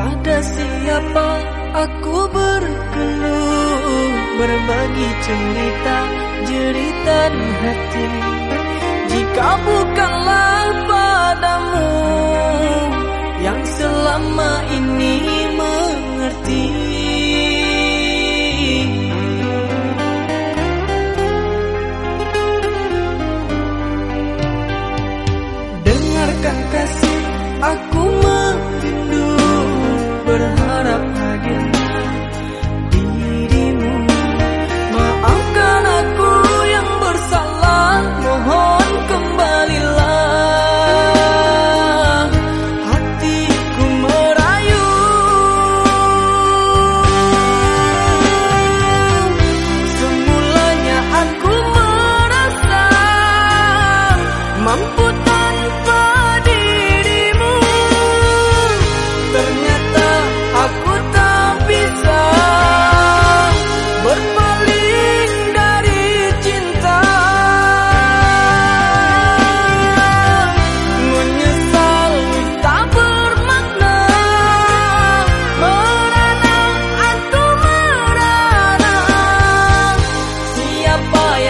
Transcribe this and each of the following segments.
Pada siapa aku berkeluh? Berbagi cerita jeritan hati. Jika bu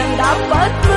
yang dapat